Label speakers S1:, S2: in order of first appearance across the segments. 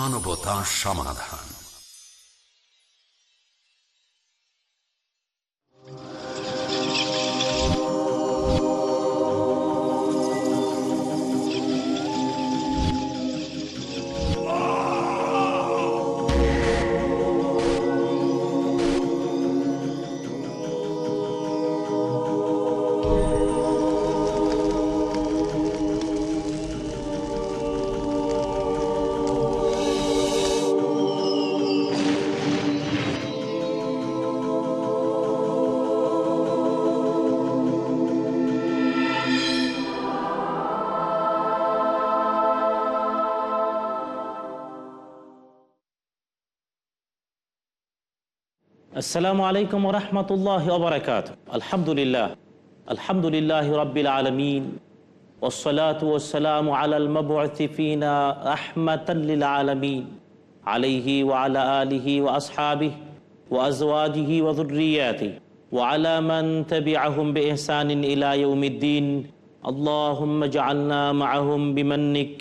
S1: মানবতা সমাধান السلام عليكم ورحمة
S2: الله وبركاته. الحمد لله الحمد لله رب العالمين. والصلاة والسلام على المبعوث فينا رحمة للعالمين. عليه وعلى آله وأصحابه وأزواجه وذرياته. وعلى من تبعهم بإحسان إلى يوم الدين. اللهم اجعلنا معهم بمنك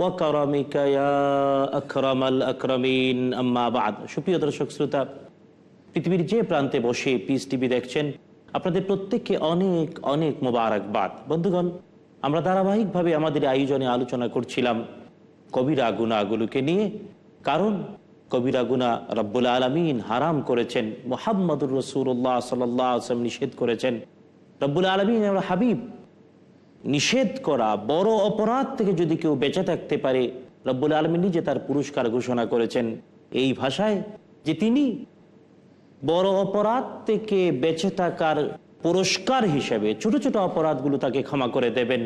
S2: وكرمك يا أكرم الأكرمين. أما بعد. شو بيدرشك سلطة. পৃথিবীর যে প্রান্তে বসে পিস টিভি দেখছেন, আপনাদের প্রত্যেককে অনেক অনেক মোবারকবাদ। বন্ধুগণ, আমরা ধারাবাহিকভাবে আমাদের আয়োজনে আলোচনা করছিলাম কবিরা গুণাগুলোকে নিয়ে। কারণ, কবিরা গুণা রব্বুল আলমিন হারাম করেছেন, মোহাম্মদুর রসুল্লাহ সাল্লাম নিষেধ করেছেন। রব্বুল আলমিন আমরা হাবিব, নিষেধ করা বড় অপরাধ থেকে যদি কেউ বেঁচে থাকতে পারে, রব্বুল আলমী নিজে তার পুরস্কার ঘোষণা করেছেন। এই ভাষায় যে তিনি বড় অপরাধ থেকে বেঁচে থাকার পুরস্কার হিসেবে ছোট ছোট অপরাধগুলো তাকে ক্ষমা করে দেবেন।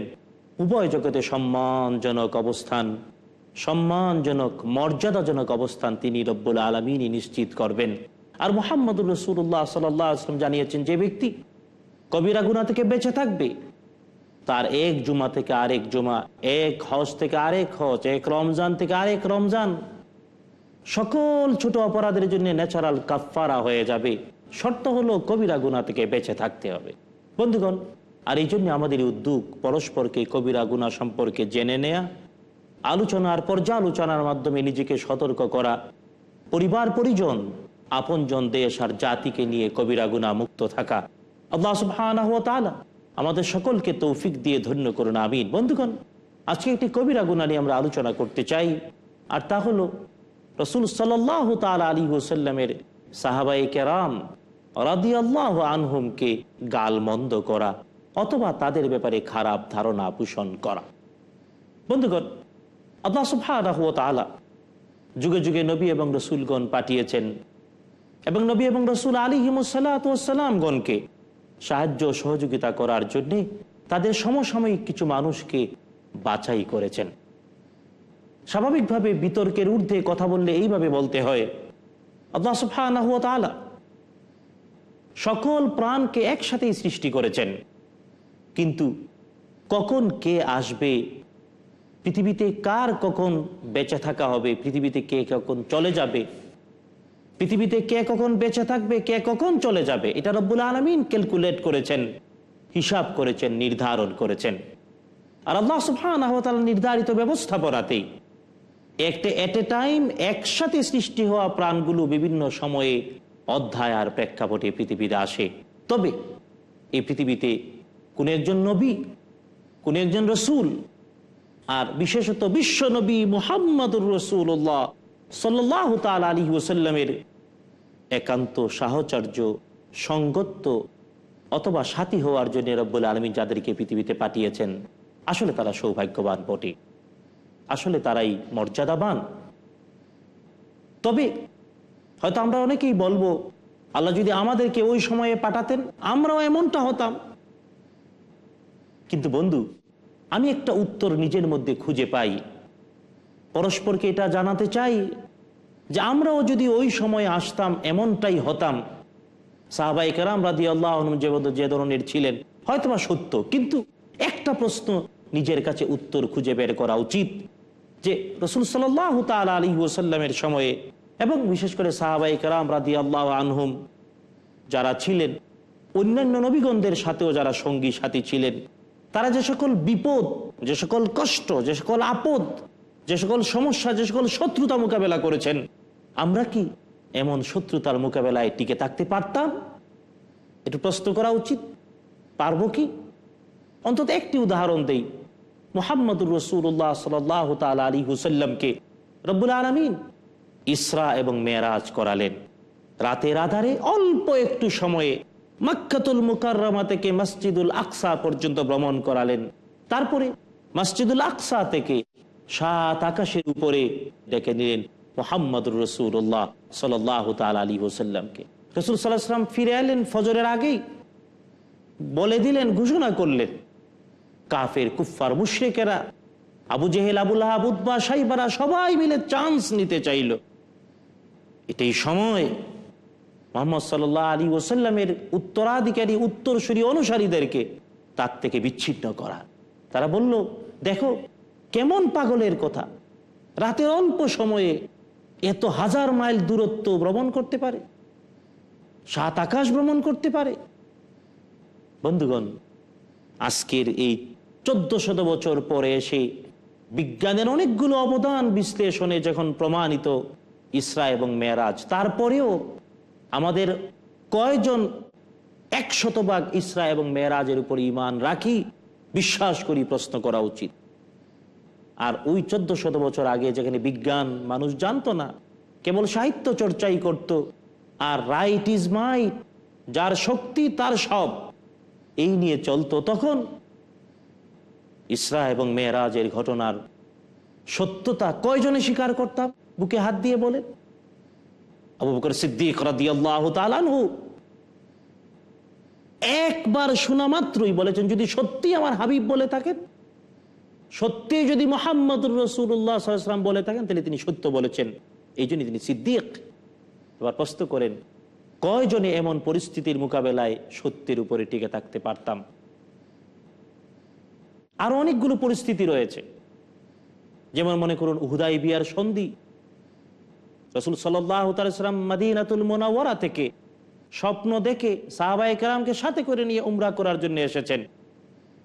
S2: উভয় জগতে সম্মানজনক অবস্থান, সম্মানজনক, মর্যাদাজনক অবস্থান তিনি রব্বুল আলমিনই নিশ্চিত করবেন। আর মোহাম্মদুর রসুল্লাহ সাল্লাম জানিয়েছেন, যে ব্যক্তি কবিরা গুনা থেকে বেঁচে থাকবে, তার এক জুমা থেকে আরেক জুমা, এক হজ থেকে আরেক হজ, এক রমজান থেকে আরেক রমজান সকল ছোট অপরাধের জন্য ন্যাচারাল কাফারা হয়ে যাবে। শর্ত হলো কবিরা গুণা থেকে বেঁচে থাকতে হবে। বন্ধুগণ, আর এই জন্য আমাদের উদ্যোগ পরস্পরকে কবিরা গুণা সম্পর্কে জেনে নেয়া, আলোচনার পর্যালোচনার মাধ্যমে নিজেকে সতর্ক করা, পরিবার, পরিজন, আপনজন, দেশ আর জাতিকে নিয়ে কবিরা গুণা মুক্ত থাকা। আল্লাহ তাআলা আমাদের সকলকে তৌফিক দিয়ে ধন্য করুন, আমিন। বন্ধুগণ, আজকে একটি কবিরা গুণা নিয়ে আমরা আলোচনা করতে চাই, আর তা হলো রসুল সাল্লাহ তাল আলী ওসাল্লামের সাহাবাই কেরাম রাদি আল্লাহ আনহুমকে গালমন্দ করা অথবা তাদের ব্যাপারে খারাপ ধারণা পোষণ করা। বন্ধুগণ, আল্লাহ সুফাহ যুগে যুগে নবী এবং রসুলগণ পাঠিয়েছেন এবং নবী এবং রসুল আলী হিমসাল্লামগণকে সাহায্য সহযোগিতা করার জন্যে তাদের সমসাময়িক কিছু মানুষকে বাছাই করেছেন। স্বাভাবিকভাবে বিতর্কের ঊর্ধ্বে কথা বললে এইভাবে বলতে হয় সকল প্রাণকে একসাথেই সৃষ্টি করেছেন। কিন্তু কখন কে আসবে? পৃথিবীতে কার কখন বেঁচে থাকা হবে? পৃথিবীতে কে কখন চলে যাবে? পৃথিবীতে কে কখন বেঁচে থাকবে? কে কখন চলে যাবে? এটা রব্বুল আলমিন ক্যালকুলেট করেছেন, হিসাব করেছেন, নির্ধারণ করেছেন। আর আল্লাহ সুফান নির্ধারিত ব্যবস্থাপনাতেই একটা এট এ টাইম একসাথে সৃষ্টি হওয়া প্রাণগুলো বিভিন্ন সময়ে অধ্যায় আর প্রেক্ষাপটে পৃথিবীতে আসে। তবে এই পৃথিবীতে কোন একজন নবী, কোন একজন রসুল আর বিশেষত বিশ্ব নবী মুহাম্মদুর রসুল্লাহ সাল্লাহ তাল আলী ওসাল্লামের একান্ত সাহচর্য, সঙ্গত্ব অথবা সাথী হওয়ার জন্য রব্বুল আলমী যাদেরকে পৃথিবীতে পাঠিয়েছেন, আসলে তারা সৌভাগ্যবান বটে। আসলে তারাই মর্যাদাবান। তবে হয়তো আমরা অনেকেই বলব, আল্লাহ যদি আমাদেরকে ওই সময়ে পাঠাতেন, আমরাও এমনটা হতাম। কিন্তু বন্ধু, আমি একটা উত্তর নিজের মধ্যে খুঁজে পাই। পরস্পরকে এটা জানাতে চাই যে আমরাও যদি ওই সময়ে আসতাম, এমনটাই হতাম। সাহাবাই কেরাম রাদি আল্লাহ যে ধরনের ছিলেন, হয়তোবা সত্য, কিন্তু একটা প্রশ্ন নিজের কাছে উত্তর খুঁজে বের করা উচিত। যে রসুল সাল্লাহ তাল আলী ওসাল্লামের সময়ে এবং বিশেষ করে সাহাবাই কারাম রাদি আল্লাহ আনহুম যারা ছিলেন, অন্যান্য নবীগণদের সাথেও যারা সঙ্গী সাথী ছিলেন, তারা যে সকল বিপদ, যে সকল কষ্ট, যে সকল আপদ, যে সকল সমস্যা, যে সকল শত্রুতা মোকাবেলা করেছেন, আমরা কি এমন শত্রুতার মোকাবেলায় টিকে থাকতে পারতাম? একটু প্রশ্ন করা উচিত। পারব কি? অন্তত একটি উদাহরণ দেই। মোহাম্মদুর রসুল্লাহ সাল তাল আলী হুসাল্লামকে রব্বুল আলমিন ইসরা এবং মেয়েরাজ করালেন। রাতের আধারে অল্প একটু সময়ে মাক্কাতুল মুকাররমা থেকে মসজিদুল আকসা পর্যন্ত ভ্রমণ করালেন। তারপরে মসজিদুল আকসা থেকে সাত আকাশের উপরে ডেকে নিলেন মোহাম্মদুর রসুল্লাহ সাল্লাহ তাল আলী হুসাল্লামকে রসুল সাল্লাহ ফিরে এলেন ফজরের আগেই। বলে দিলেন, ঘোষণা করলেন কাফের কুফার মুশ্রিকেরা, আবু জেহেল আবুল আবুদ্বা সাইবারা সবাই মিলে চান্স নিতে চাইল। এটাই সময় মোহাম্মদ সাল্লাহ আলী ওসাল্লামের উত্তরাধিকারী, উত্তরসূরি অনুসারীদেরকে তার থেকে বিচ্ছিন্ন করা। তারা বলল, দেখো, কেমন পাগলের কথা। রাতের অল্প সময়ে এত হাজার মাইল দূরত্ব ভ্রমণ করতে পারে। সাত আকাশ ভ্রমণ করতে পারে। বন্ধুগণ, আজকের এই চোদ্দ শত বছর পরে এসে বিজ্ঞানের অনেকগুলো অবদান বিশ্লেষণে যখন প্রমাণিত ইসরা এবং মেয়ারাজ, তারপরেও আমাদের কয়জন এক শতভাগ ইসরা এবং মেয়েরাজের উপর ইমান রাখি, বিশ্বাস করি, প্রশ্ন করা উচিত। আর ওই চোদ্দ শত বছর আগে যেখানে বিজ্ঞান মানুষ জানতো না, কেবল সাহিত্য চর্চাই করত, আর রাইট ইজ মাইট যার শক্তি তার সব, এই নিয়ে চলতো। তখন ইসরা এবং মেয়েরাজের ঘটনার সত্যতা কয়জনে স্বীকার করতাম বুকে হাত দিয়ে বলেন আবু বকর সিদ্দিক একবার শোনা মাত্রই বলেছেন, যদি সত্যি আমার হাবিব বলে থাকেন সত্যি যদি মোহাম্মদুর রসুল্লাহ বলে থাকেন, তাহলে তিনি সত্য বলেছেন। এই জন্য তিনি সিদ্দিক। এবার প্রশ্ন করেন, কয়জনে এমন পরিস্থিতির মোকাবেলায় সত্যের উপরে টিকে থাকতে পারতাম? আরও অনেকগুলো পরিস্থিতি রয়েছে। যেমন মনে করুন উহুদাই বিয়ার সন্ধি। রসুল সাল্লাম মাদিনাতুল মোনাওয়ারা থেকে স্বপ্ন দেখে সাহাবাই কালামকে সাথে করে নিয়ে উমরা করার জন্য এসেছেন।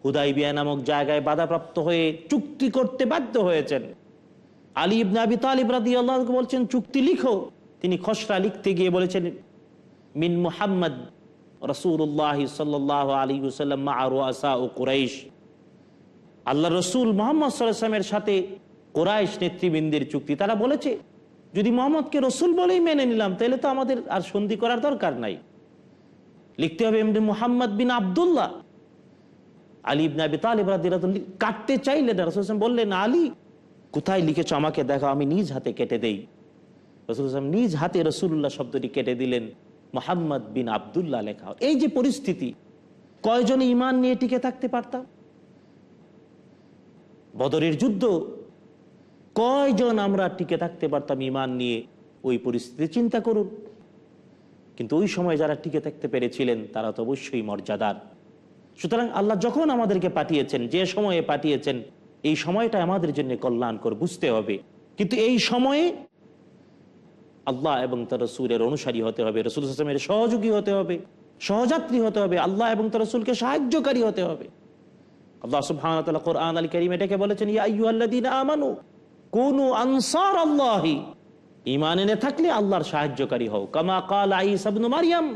S2: হুদাই বিয়া নামক জায়গায় বাধাপ্রাপ্ত হয়ে চুক্তি করতে বাধ্য হয়েছেন। আলী ইবনে আবি তালিব রাদি আল্লাহকে বলছেন, চুক্তি লিখো। তিনি খসড়া লিখতে গিয়ে বলেছেন, মিন মুহাম্মদ রসুল্লাহ সাল্লাহ আলী আসা ও কুরাইশ। আল্লাহ রসুল মোহাম্মদ সাল্লামের সাথে কোরাইশ নেতৃবৃন্দের চুক্তি, তারা বলেছে, যদি মোহাম্মদকে রসুল বলেই মেনে নিলাম, তাহলে তো আমাদের আর সন্ধি করার দরকার নাই। লিখতে হবে এমনি মোহাম্মদ বিন আবদুল্লাহ। আলী ইবনে কাটতে রসুল বললেন, আলী, কোথায় লিখেছো আমাকে? দেখো, আমি নিজ হাতে কেটে দেই। রসুল নিজ হাতে রসুল্লাহ শব্দটি কেটে দিলেন, মোহাম্মদ বিন আবদুল্লাহ লেখা। এই যে পরিস্থিতি, কয়জনে ইমান নিয়ে টিকে থাকতে পারতাম? বদরের যুদ্ধ। কয়জন আমরা টিকে থাকতে পারতাম ইমান নিয়ে? ওই পরিস্থিতি চিন্তা করুন। কিন্তু ওই সময় যারা টিকে থাকতে পেরেছিলেন, তারা তো অবশ্যই মর্যাদার। সুতরাং আল্লাহ যখন আমাদেরকে পাঠিয়েছেন, যে সময়ে পাঠিয়েছেন, এই সময়টা আমাদের জন্য কল্যাণকর, বুঝতে হবে। কিন্তু এই সময়ে আল্লাহ এবং তার রসুলের অনুসারী হতে হবে, রসুল হাসলামের সহযোগী হতে হবে, সহযাত্রী হতে হবে, আল্লাহ এবং তার রসুলকে সাহায্যকারী হতে হবে। আল্লাহ সুবহান কোরআন আল করিম এটাকে বলেছেন আমানু, কোন আনসার আল্লাহি থাকলে আল্লাহর সাহায্যকারী হও। কামা কাল আইসাবনু মারিয়াম।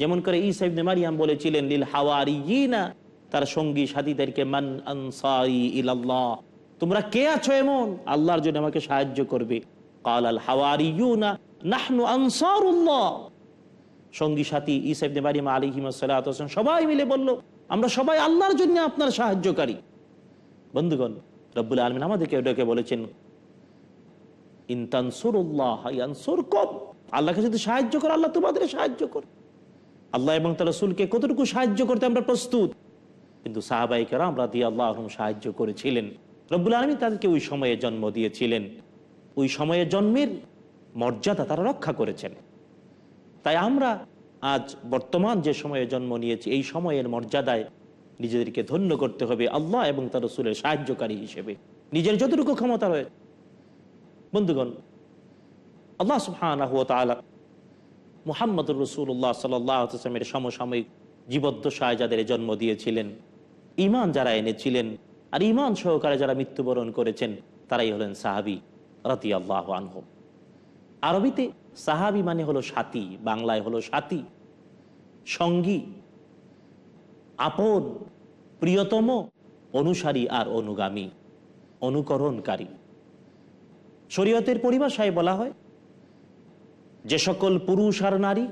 S2: যেমন করে ইসাইবনে মারিয়াম বলেছিলেন, লিল হাওয়ারিয়িনা তার সঙ্গী সাথীদেরকে, মান আনসারি ইলাল্লাহ তোমরা কে আছো এমন? আল্লাহর জন্য আমাকে সাহায্য করবে। কাল আল হাওয়ারিয়ুনা, নাহনু আনসারুল্লাহ সঙ্গী সাথী ইসাইবনে মারিয়াম আলাইহিম সাল্লাম সবাই মিলে বলল আমরা সবাই আল্লাহর জন্য আপনার সাহায্যকারী। বন্ধুগণ, রব্বুল আলমিন আমাদেরকে ওটাকে বলেছেন আল্লাহকে যদি সাহায্য করে, আল্লাহ তোমাদের সাহায্য করে আল্লাহ এবং তার রসুলকে কতটুকু সাহায্য করতে আমরা প্রস্তুত? কিন্তু সাহাবাইকেরা আমরা দিয়ে আল্লাহ আহম সাহায্য করেছিলেন। রব্বুল আলমী তাদেরকে ওই সময়ে জন্ম দিয়েছিলেন। ওই সময়ে জন্মের মর্যাদা তারা রক্ষা করেছেন। তাই আমরা আজ বর্তমান যে সময়ে জন্ম নিয়েছি, এই সময়ের মর্যাদায় নিজেদেরকে ধন্য করতে হবে আল্লাহ এবং তার রসুলের সাহায্যকারী হিসেবে। নিজের যতটুকু ক্ষমতা রয়েছে বন্ধুগণ, আল্লাহ সুহান মোহাম্মদ রসুল্লাহ সাল্লামের সমসাময়িক জীবদ্দশায় যাদের জন্ম দিয়েছিলেন ইমান যারা এনেছিলেন আর ইমান সহকারে যারা মৃত্যুবরণ করেছেন, তারাই হলেন সাহাবি রতি আল্লাহ আনহম। আরবিতে সাহাবি মানে হলো সাথী, বাংলায় হলো সাথী। সঙ্গী, আপন, প্রিয়তম, অনুসারী আর অনুগামী, অনুকরণকারী। শরীয়তের পরিভাষায় বলা হয়, যে সকল পুরুষ আর নারী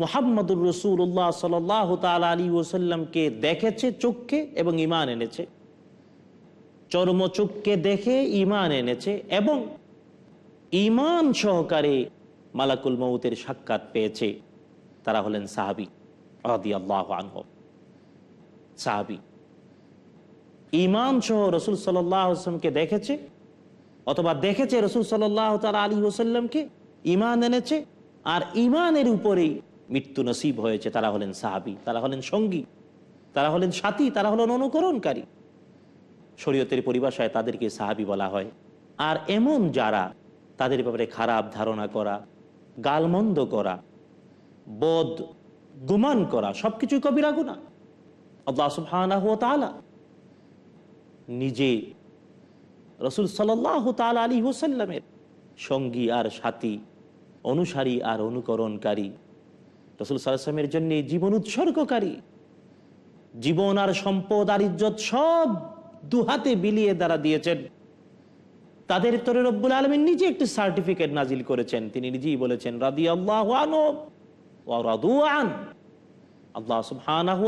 S2: মোহাম্মদুর রসুল্লাহ সাল্লাহ তাল আলী ওসাল্লামকে দেখেছে, চোখকে এবং ইমান এনেছে। চর্মচোখকে দেখে ইমান এনেছে এবং ইমান সহকারে মালাকুল মৌতের সাক্ষাৎ পেয়েছে। তারা হলেন সাহাবি আদি আল্লাহ আনহ। সাহাবি। ইমান সহ রসুল সাল্লামকে দেখেছে, অথবা দেখেছে রসুল সাল্লাহ তাল আলী ওসাল্লামকে ইমান এনেছে, আর ইমানের উপরেই মৃত্যু নসিব হয়েছে, তারা হলেন সাহাবি, তারা হলেন সঙ্গী, তারা হলেন সাথী, তারা হলেন অনুকরণকারী। শরীয়তের পরিভাষায় তাদেরকে সাহাবি বলা হয়। আর এমন যারা তাদের ব্যাপারে খারাপ ধারণা করা, গালমন্দ করা বোধ, গুমান করা সবকিছু কবিরা গুণা আল্লাহ সুবহানাহু ওয়া তাআলা নিজে রসুল সাল্লাহ তাল আলী হোসাল্লামের সঙ্গী আর সাথী, অনুসারী আর অনুকরণকারী। রসুল সাল্লামের জন্য জীবন উৎসর্গকারী। জীবন আর সম্পদ আর ইজ্জত সব দুহাতে বিলিয়ে দ্বারা দিয়েছেন। তাদের তরে রব্বুল আলমিন নিজে একটি সার্টিফিকেট নাজিল করেছেন। তিনি নিজেই বলেছেন রাদি আল্লাহ আল্লাহ সুবহানাহু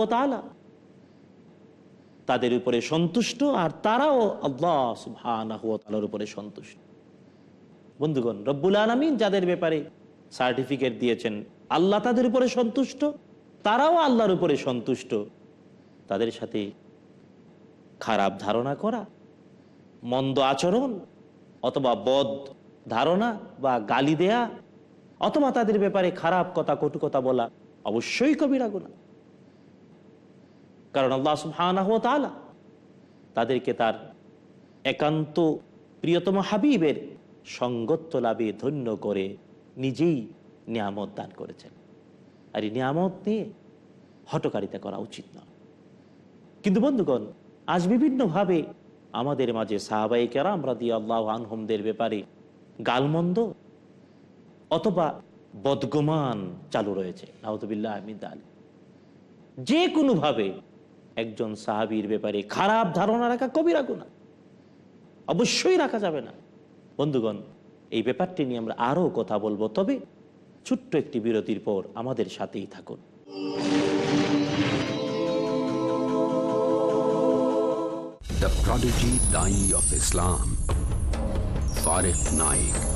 S2: তাদের উপরে সন্তুষ্ট আর তারাও আল্লাহ সুবহানার উপরে সন্তুষ্ট। বন্ধুগণ, রব্বুল আলমিন যাদের ব্যাপারে সার্টিফিকেট দিয়েছেন, আল্লাহ তাদের উপরে সন্তুষ্ট, তারাও আল্লাহর উপরে সন্তুষ্ট। তাদের সাথে খারাপ ধারণা করা, মন্দ আচরণ অথবা বদ ধারণা বা গালি দেয়া অথবা তাদের ব্যাপারে খারাপ কথা, কটু কথা বলা অবশ্যই কবিরা গুণা কারণ আল্লাহ সুবহানাহু ওয়া তাআলা তাদেরকে তার একান্ত প্রিয়তম হাবিবের সঙ্গত্ব লাভে ধন্য করে নিজেই নিয়ামত দান করেছেন। আর এই নিয়ামত নিয়ে হটকারিতা করা উচিত নয়। কিন্তু বন্ধুগণ, আজ বিভিন্নভাবে আমাদের মাঝে সাহাবাই কেরাম রাদি আল্লাহ আনহমদের ব্যাপারে গালমন্দ অথবা বদগমান চালু রয়েছে। যে কোনোভাবে একজন সাহাবির ব্যাপারে খারাপ ধারণা রাখা কবিরা গুণা অবশ্যই রাখা যাবে না। বন্ধুগণ এই ব্যাপারটি নিয়ে আমরা আরও কথা বলব তবে ছোট্ট একটি বিরতির পর আমাদের সাথেই থাকুন।
S1: The prodigy Dai of Islam, Farif Naik.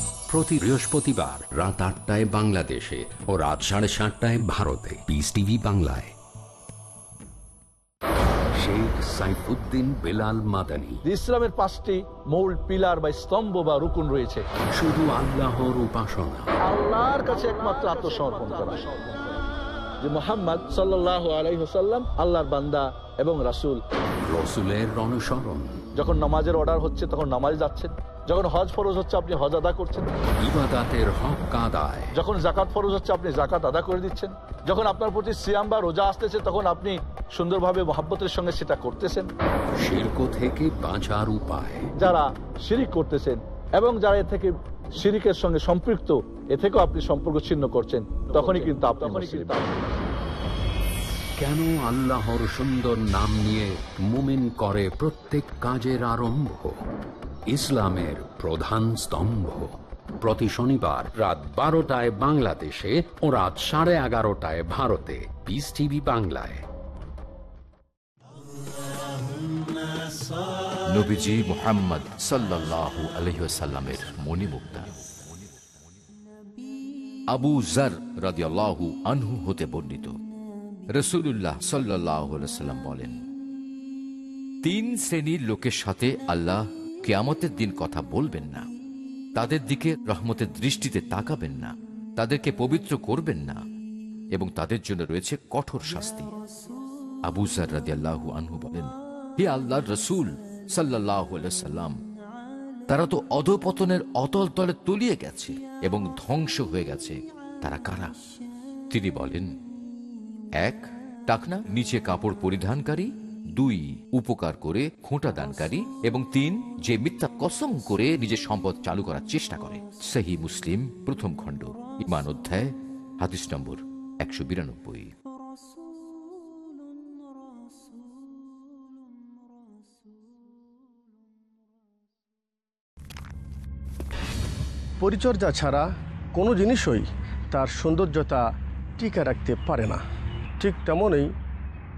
S1: প্রতি বৃহস্পতিবার রাত আটটায় বাংলাদেশে ও রাত সাড়ে সাতটায় ভারতে। পিস টিভি বাংলায়। শেখ সাইফুদ্দিন বেলাল মাদানী।
S3: ইসলামের পাঁচটি মূল পিলার বা স্তম্ভ বা রুকুন রয়েছে।
S1: শুধু আল্লাহর উপাসনা।
S3: আল্লাহর কাছে একমাত্র আত্মসমর্পণ করা। যে মোহাম্মদ সাল্লাহ আলাইসাল্লাম আল্লাহর বান্দা এবং রাসূল।
S1: রসুলের অনুসরণ।
S3: যখন নামাজের অর্ডার হচ্ছে তখন নামাজ যাচ্ছেন। যখন হজ ফরজ হচ্ছে আপনি হজ আদা করছেন।
S1: ইবাদাতের হক আদায়
S3: যখন জাকাত ফরজ হচ্ছে আপনি জাকাত আদা করে দিচ্ছেন। যখন আপনার প্রতি সিয়াম বা রোজা আসতেছে তখন আপনি সুন্দরভাবে মহাব্বতের সঙ্গে সেটা করতেছেন।
S1: শিল্প থেকে বাঁচার উপায়।
S3: যারা শিরিক করতেছেন এবং যারা এ থেকে শিরিকের সঙ্গে সম্পৃক্ত এ থেকেও আপনি সম্পর্ক ছিন্ন করছেন তখনই কিন্তু আপনি
S1: কেন আল্লাহর সুন্দর নাম নিয়ে মুমিন করে প্রত্যেক কাজের আরম্ভ? ইসলামের প্রধান স্তম্ভ। প্রতি শনিবার রাত বারোটায় বাংলাদেশে ও রাত সাড়ে এগারোটায় ভারতে। পিস টিভি বাংলায়।
S4: আবু বলেন, তিন শ্রেণির লোকের সাথে আল্লাহ কেয়ামতের দিন কথা বলবেন না। তাদের দিকে রহমতের দৃষ্টিতে তাকাবেন না। তাদেরকে পবিত্র করবেন না। এবং তাদের জন্য রয়েছে কঠোর শাস্তি। আবু রাদিয়াল্লাহু আনহু বলেন, হে আল্লাহর রসুল সাল্লাহ সাল্লাম, তারা তো অধপতনের অতল তলে তলিয়ে গেছে এবং ধ্বংস হয়ে গেছে। তারা কারা? তিনি বলেন, এক, টাকনা, নিচে কাপড় পরিধানকারী দুই, উপকার করে খোঁটা দানকারী এবং তিন, যে মিথ্যা কসম করে নিজের সম্পদ চালু করার চেষ্টা করে। সেহী মুসলিম, প্রথম খণ্ড, ইমান অধ্যায়, হাদিস নম্বর একশো বিরানব্বই।
S5: পরিচর্যা ছাড়া কোনো জিনিসই তার সৌন্দর্যতা টিকে রাখতে পারে না। ঠিক তেমনই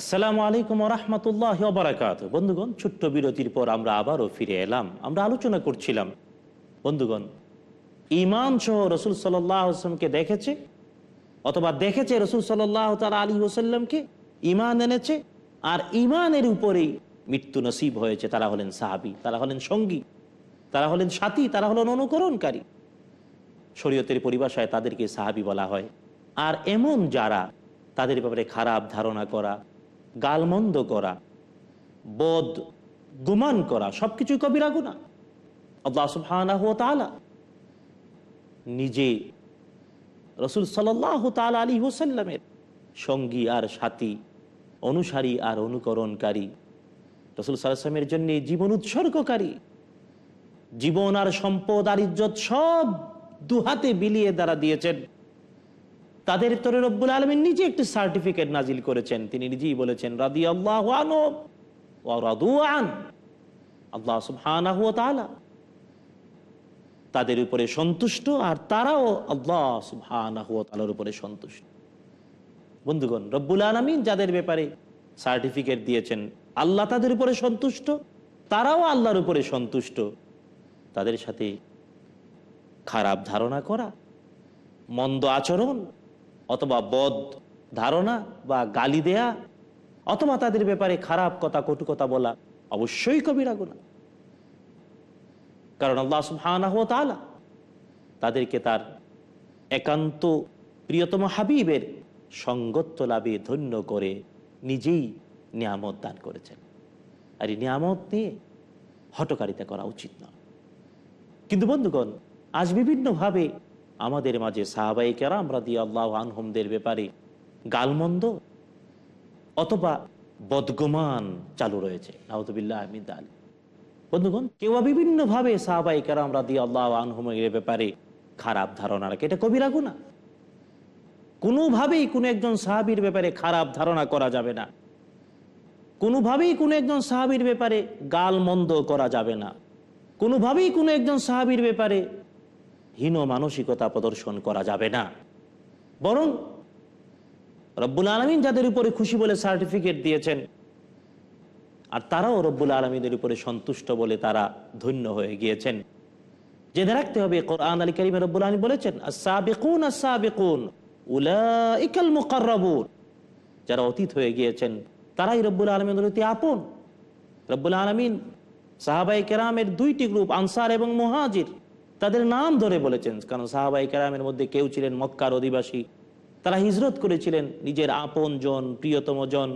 S2: আসসালামু আলাইকুম রহমতুল্লাহ বারাকাত বন্ধুগণ, ছোট্ট বিরতির পর আমরা আবারও ফিরে এলাম। আমরা আলোচনা করছিলাম, বন্ধুগণ ইমান সহ রসুল সাল্লামকে দেখেছে? অথবা দেখেছে রসুল সাল্লাহ তালা আলী ওসাল্লামকে ইমান এনেছে? আর ইমানের উপরেই মৃত্যু নসিব হয়েছে। তারা হলেন সাহাবি, তারা হলেন সঙ্গী, তারা হলেন সাথী, তারা হলেন অনুকরণকারী। শরীয়তের পরিভাষায় তাদেরকে সাহাবি বলা হয়। আর এমন যারা, তাদের ব্যাপারে খারাপ ধারণা করা গালমন্দ করা, বদ, গুমান করা, সবকিছুই কবিরা গুণা আল্লাহ নিজে রসুল সাল্লাহ তাল আলী হোসাল্লামের সঙ্গী আর সাথী, অনুসারী আর অনুকরণকারী। রসুল সাল্লামের জন্য জীবন উৎসর্গকারী। জীবন আর সম্পদ আর ইজ্জত সব দুহাতে বিলিয়ে দ্বারা দিয়েছেন। তাদের তরে রব্বুল আলমিন নিজে একটি সার্টিফিকেট নাজিল করেছেন। তিনি নিজেই বলেছেন রাদি আল্লাহ আল্লাহ সুবহানাহু তাদের উপরে সন্তুষ্ট আর তারাও আল্লাহ সুবহানাহু উপরে সন্তুষ্ট। বন্ধুগণ, রব্বুল আলমিন যাদের ব্যাপারে সার্টিফিকেট দিয়েছেন, আল্লাহ তাদের উপরে সন্তুষ্ট, তারাও আল্লাহর উপরে সন্তুষ্ট। তাদের সাথে খারাপ ধারণা করা, মন্দ আচরণ অথবা বদ ধারণা বা গালি দেয়া অথবা তাদের ব্যাপারে খারাপ কথা, কটু কথা বলা অবশ্যই কবিরা গুণা কারণ আল্লাহ সুবহানাহু ওয়া তাআলা তাদেরকে তার একান্ত প্রিয়তম হাবিবের সঙ্গত্ব লাভে ধন্য করে নিজেই নিয়ামত দান করেছেন। আর এই নিয়ামত নিয়ে হটকারিতা করা উচিত না কিন্তু বন্ধুগণ, আজ বিভিন্নভাবে আমাদের মাঝে সাহাবাই কেরাম রাদি আল্লাহ আনহমদের ব্যাপারে গালমন্দ অথবা বদগমান চালু রয়েছে। বন্ধুগণ, কেউ বিভিন্নভাবে সাহাবাই কেরাম রাদি আল্লাহ আনহমের ব্যাপারে খারাপ ধারণা রাখে। এটা কবিরা গুণা কোনোভাবেই কোনো একজন সাহাবির ব্যাপারে খারাপ ধারণা করা যাবে না। কোনোভাবেই কোনো একজন সাহাবির ব্যাপারে গাল মন্দ করা যাবে না। কোনোভাবেই কোনো একজন সাহাবির ব্যাপারে হীন মানসিকতা প্রদর্শন করা যাবে না। বরং রব্বুল আলমিন যাদের উপরে খুশি বলে সার্টিফিকেট দিয়েছেন, আর তারাও রব্বুল আলমীদের উপরে সন্তুষ্ট বলে তারা ধন্য হয়ে গিয়েছেন। জেনে রাখতে হবে, কোরআন আলী করিম রব্বুল আলমী বলেছেন উলাইকাল যারা অতীত হয়ে গিয়েছেন, তারাই রব্বুল আলমিনের অতি আপন। রব্বুল আলমিন সাহাবাই কেরামের দুইটি গ্রুপ, আনসার এবং মহাজির। তাদের নাম ধরে বলেছেন, কারণ সাহাবাই কেরামের মধ্যে কেউ ছিলেন মক্কার অধিবাসী। তারা হিজরত করেছিলেন নিজের আপন জন, প্রিয়তম জন।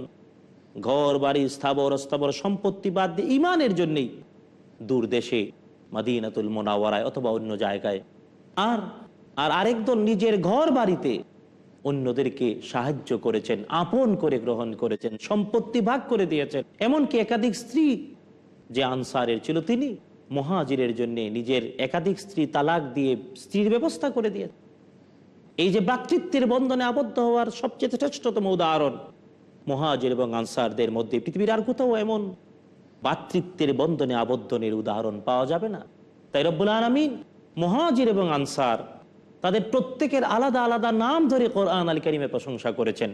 S2: ঘর, বাড়ি, স্থাবর, অস্থাবর, সম্পত্তি বাদ দিয়ে ইমানের জন্যেই দূর দেশে, মাদিনাতুল মোনাওয়ারায় অথবা অন্য জায়গায়। আর আর আরেক দল নিজের ঘর বাড়িতে অন্যদেরকে সাহায্য করেছেন, আপন করে গ্রহণ করেছেন, সম্পত্তি ভাগ করে দিয়েছেন। এমনকি একাধিক স্ত্রী যে আনসারের ছিল তিনি মহাজিরের জন্য নিজের একাধিক স্ত্রী তালাক দিয়ে স্ত্রীর ব্যবস্থা করে দিয়েছেন এই যে ভ্রাতৃত্বের বন্ধনে আবদ্ধ হওয়ার সবচেয়ে শ্রেষ্ঠতম উদাহরণ মহাজির এবং আনসারদের মধ্যে পৃথিবীর আর কোথাও এমন ভাতৃত্বের বন্ধনে আবদ্ধনের উদাহরণ পাওয়া যাবে না তাই রব্বুল আলমিন মহাজির এবং আনসার তাদের প্রত্যেকের আলাদা আলাদা নাম ধরে কোরআন আল করিমে প্রশংসা করেছেন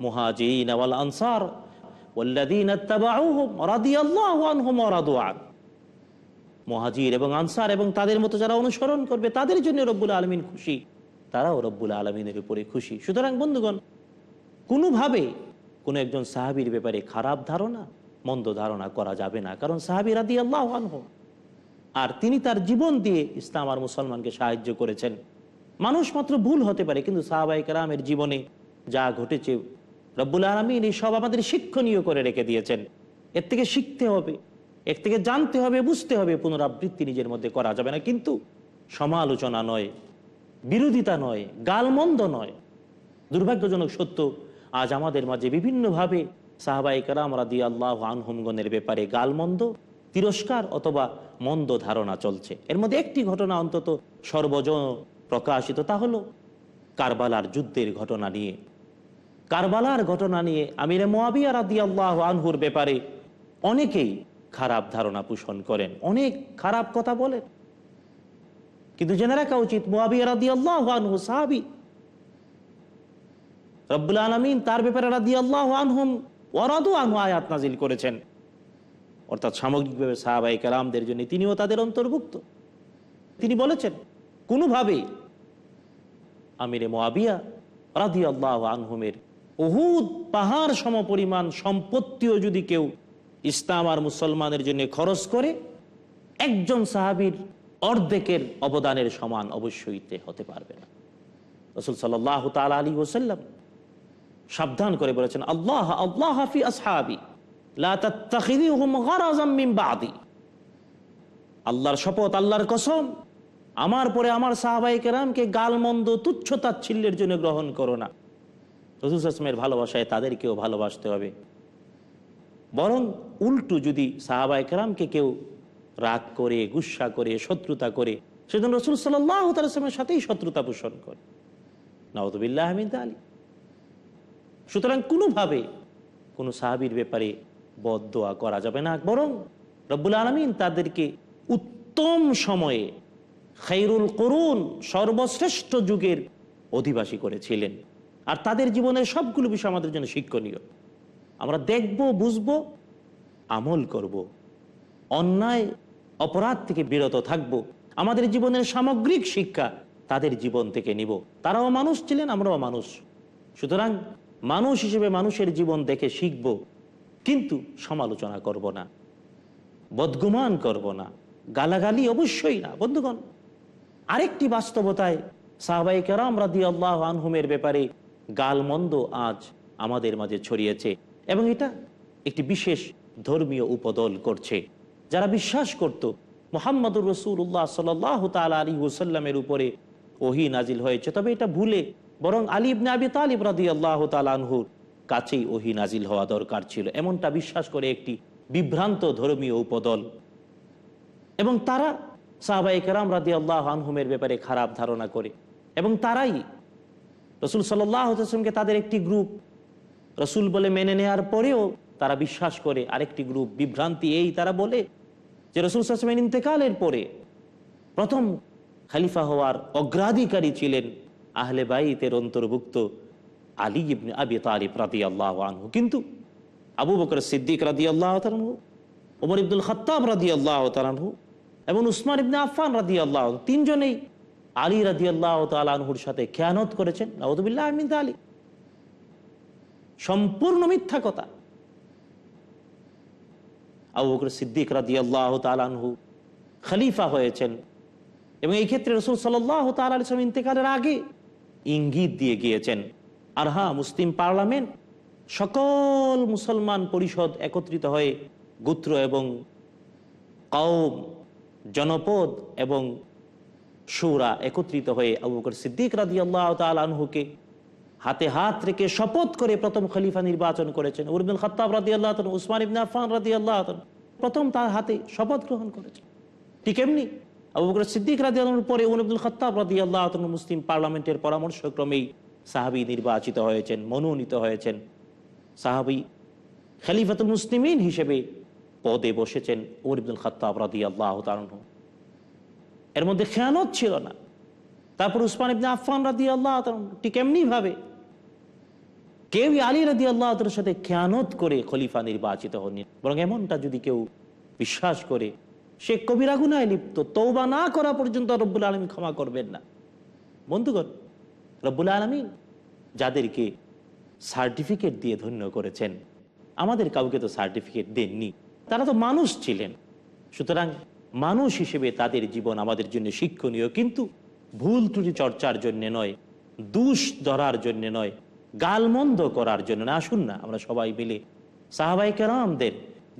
S2: মুহাজিন ওয়াল আনসার والذين اتبعوهم رضي الله عنهم ورضوا عنه মহাজির এবং আনসার এবং তাদের মতো যারা অনুসরণ করবে, তাদের জন্য রব্বুল আলমিন খুশি। তারাও রব্বুল আলমিনের উপরে খুশি। সুতরাং বন্ধুগণ, কোনোভাবে কোনো একজন সাহাবির ব্যাপারে খারাপ ধারণা, মন্দ ধারণা করা যাবে না। কারণ সাহাবি রাদি আল্লাহ আর তিনি তার জীবন দিয়ে ইসলাম আর মুসলমানকে সাহায্য করেছেন। মানুষ মাত্র ভুল হতে পারে, কিন্তু সাহাবাই কালামের জীবনে যা ঘটেছে, রব্বুল আলমিন এই সব আমাদের শিক্ষণীয় করে রেখে দিয়েছেন। এর থেকে শিখতে হবে। এর থেকে জানতে হবে, বুঝতে হবে, পুনরাবৃত্তি নিজের মধ্যে করা যাবে না। কিন্তু সমালোচনা নয়, বিরোধিতা নয়, গালমন্দ নয়। দুর্ভাগ্যজনক সত্য, আজ আমাদের মাঝে বিভিন্নভাবে সাহাবাই কালাম রাদি আল্লাহ আনহুমগণের ব্যাপারে গালমন্দ, তিরস্কার অথবা মন্দ ধারণা চলছে। এর মধ্যে একটি ঘটনা অন্তত সর্বজন প্রকাশিত, তা হলো কারবালার যুদ্ধের ঘটনা নিয়ে। কারবালার ঘটনা নিয়ে আমিরে মোয়াবিয়া রাদি আল্লাহ আনহুর ব্যাপারে অনেকেই খারাপ ধারণা পোষণ করেন। অনেক খারাপ কথা বলেন। কিন্তু জেনে রাখা উচিত আনহু, সাহাবি। রব্বুল আলমিন তার ব্যাপারে রাদি আল্লাহ আনহুম ওরাদু আনহু আয়াত নাজিল করেছেন। অর্থাৎ সামগ্রিকভাবে সাহাবাই কালামদের জন্য তিনিও তাদের অন্তর্ভুক্ত। তিনি বলেছেন, কোনোভাবে আমিরে মোয়াবিয়া রাদি আল্লাহ আনহুমের অহুদ পাহাড় সমপরিমাণ সম্পত্তিও যদি কেউ ইসলাম আর মুসলমানের জন্য খরচ করে একজন সাহাবির অর্ধেকের অবদানের সমান অবশ্যই হতে পারবে না। রসুল সাল্লাহ তাল আলী ওসাল্লাম সাবধান করে বলেছেন, আল্লাহ আল্লাহ হাফি আসহাবি আল্লাহর শপথ, আল্লাহর কসম, আমার পরে আমার সাহাবাই কেরামকে গালমন্দ, তুচ্ছ তাচ্ছিল্যের জন্য গ্রহণ করো না। রসুল ভালোবাসায় তাদেরকেও ভালোবাসতে হবে। বরং উল্টু যদি সাহাবাই কেরামকে কেউ রাগ করে, গুসা করে, শত্রুতা করে, সেজন্য রসুল সাল্লামের সাথেই শত্রুতা পোষণ করে। নওদবিল্লাহ আহমিদ আলী সুতরাং কোনোভাবে কোনো সাহাবির ব্যাপারে বদোয়া করা যাবে না। বরং রব্বুল আলমিন তাদেরকে উত্তম সময়ে খাইরুল করুন সর্বশ্রেষ্ঠ যুগের অধিবাসী করেছিলেন। আর তাদের জীবনের সবগুলো বিষয় আমাদের জন্য শিক্ষণীয়। আমরা দেখব, বুঝব, আমল করব। অন্যায়, অপরাধ থেকে বিরত থাকব। আমাদের জীবনের সামগ্রিক শিক্ষা তাদের জীবন থেকে নিব। তারাও মানুষ ছিলেন, আমরাও মানুষ। সুতরাং মানুষ হিসেবে মানুষের জীবন দেখে শিখব। কিন্তু সমালোচনা করব না, বদগুমান করব না, গালাগালি অবশ্যই না। বন্ধুগণ, আরেকটি বাস্তবতায় সাহবাই কেরাম রাদি আল্লাহ আনহুমের ব্যাপারে গালমন্দ আজ আমাদের মাঝে ছড়িয়েছে। এবং এটা একটি বিশেষ ধর্মীয় উপদল করছে। যারা বিশ্বাস করত মোহাম্মদুর রসুল্লাহ সাল্লাহ তাল আলী ওসাল্লামের উপরে ওহি নাজিল হয়েছে, তবে এটা ভুলে বরং আলী ইবনে আবি তালিব রাদি আল্লাহ তালানহুর কাছেই ওহি নাজিল হওয়া দরকার ছিল। এমনটা বিশ্বাস করে একটি বিভ্রান্ত ধর্মীয় উপদল। এবং তারা সাহবাই কেরাম রাদি আল্লাহ আনহুমের ব্যাপারে খারাপ ধারণা করে। এবং তারাই রসুল সাল্লামকে তাদের একটি গ্রুপ রসুল বলে মেনে নেওয়ার পরেও তারা বিশ্বাস করে আরেকটি গ্রুপ বিভ্রান্তি এই তারা বলে যে রসুল সাসমের ইন্তেকালের পরে প্রথম খালিফা হওয়ার অগ্রাধিকারী ছিলেন আহলে বাইতের অন্তর্ভুক্ত আলী ইবনে আবি তালিব রাদি আল্লাহ আনহু। কিন্তু আবু বকর সিদ্দিক রাদি আল্লাহ তালহু ওমর ইবদুল খত্তাব রাদি আল্লাহ তালহু এবং উসমান ইবনে আফান রাদি আল্লাহ তিনজনেই আলী রাদি আল্লাহ তালহুর সাথে খেয়ানত করেছেন। নওদুবিল্লাহ আহমিদ আলী সম্পূর্ণ মিথ্যা কথা। আবু বকর সিদ্দিক রাদি আল্লাহ তালহু খলিফা হয়েছেন এবং এই ক্ষেত্রে রসুল সাল্লাহ তালাম ইন্তেকালের আগে ইঙ্গিত দিয়ে গিয়েছেন আর হ্যাঁ মুসলিম পার্লামেন্ট সকল মুসলমান পরিষদ একত্রিত হয়ে গোত্র এবং কওম, জনপদ এবং সৌরা একত্রিত হয়ে আবু বকর সিদ্দিক রাজি আল্লাহ তালহুকে হাতে হাত রেখে শপথ করে প্রথম খলিফা নির্বাচন করেছেন। উর্বুল খত্তাব রাদি আল্লাহ উসমান ইবনা আফান রাদি আল্লাহ প্রথম তার হাতে শপথ গ্রহণ করেছেন। ঠিক এমনি আবু সিদ্দিক রাজি আল্লাহর পরে উনবুল খত্তাব রাদি আল্লাহ মুসলিম পার্লামেন্টের পরামর্শক্রমেই সাহাবি নির্বাচিত হয়েছেন, মনোনীত হয়েছেন। সাহাবি খলিফাতুল মুসলিমিন হিসেবে পদে বসেছেন ওরিবুল খত্তাব রাদি আল্লাহ তালু এর মধ্যে খেয়ানত ছিল না। তারপর উসমান ইবনে আফান রাদি আল্লাহ ঠিক এমনি ভাবে কেউই আলী রাদি আল্লাহ সাথে খেয়ানত করে খলিফা নির্বাচিত হননি? বরং এমনটা যদি কেউ বিশ্বাস করে, সে কবিরা গুনায় লিপ্ত তৌবা না করা পর্যন্ত রব্বুল আলমী ক্ষমা করবেন না। বন্ধুগণ, রব্বুল আলমী যাদেরকে সার্টিফিকেট দিয়ে ধন্য করেছেন, আমাদের কাউকে তো সার্টিফিকেট দেননি। তারা তো মানুষ ছিলেন। সুতরাং মানুষ হিসেবে তাদের জীবন আমাদের জন্য শিক্ষণীয়, কিন্তু ভুল ত্রুটি চর্চার জন্য নয়, দুষ ধরার জন্য নয় গালমন্দ করার জন্য। না আসুন না, আমরা সবাই মিলে সাহাবাই কেরামদের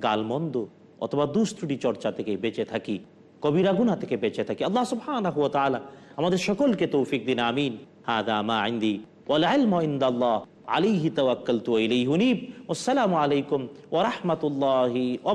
S2: গালমন্দ অথবা দুষ্ত্রুটি চর্চা থেকে বেঁচে থাকি, কবিরা গুনা থেকে বেঁচে থাকি। আল্লাহ সুবহানাহু ওয়া তাআলা আমাদের সকলকে তৌফিক দিন, আমিন। হাদা মা ইনদি ওয়াল ইলমু ইনদাল্লাহ, আলাইহি তাওয়াক্কালতু ওয়া ইলাইহি উনীব। আসসালামু আলাইকুম ওয়া রাহমাতুল্লাহি ওয়া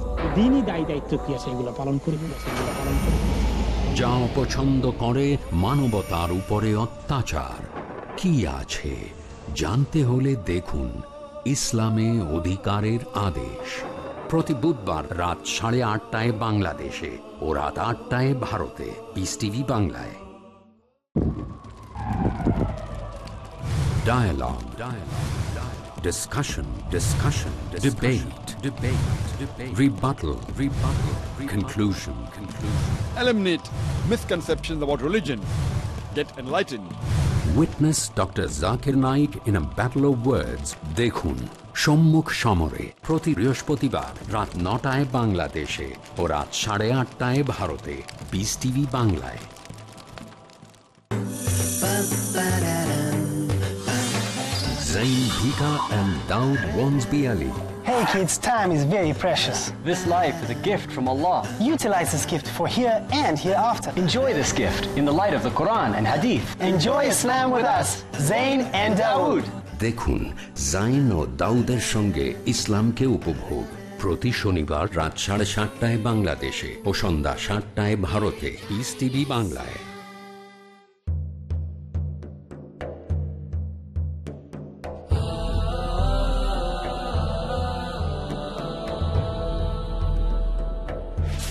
S6: দিনই দায় দায়িত্ব কি আছে? এগুলো পালন করব সেগুলো পালন করব
S1: যা অপছন্দ করে মানবতার উপরে অত্যাচার। কি আছে? জানতে হলে দেখুন ইসলামে অধিকারের আদেশ। প্রতি বুধবার রাত সাড়ে আটটায় বাংলাদেশে ও রাত আটটায় ভারতে। পিস টিভি বাংলায়। Dialogue. Dialogue. Dialogue. Discussion. Discussion. Debate. Debate. Debate. Rebuttal. Rebuttal. Conclusion. Conclusion.
S7: Eliminate misconceptions about religion. Get enlightened.
S1: Witness Dr. Zakir Naik in a battle of words. দেখুন সম্মুখ সমরে প্রতি বৃহস্পতিবার রাত নটায় বাংলাদেশে ও রাত সাড়ে আটটায় ভারতে বিস টিভি বাংলায় Zain Bhika and Daud Wansby Ali.
S8: Hey kids, time is very precious.
S9: This life is a gift from Allah.
S8: Utilize this gift for here and hereafter.
S9: Enjoy this gift in the light of the Quran and Hadith.
S8: Enjoy Islam with us, Zain and Dawood.
S1: দেখুন জাইন ও দাউদের সঙ্গে ইসলামকে উপভোগ প্রতি শনিবার রাত সাড়ে সাতটায় বাংলাদেশে ও সন্ধ্যা সাতটায় ভারতে টিভি বাংলায়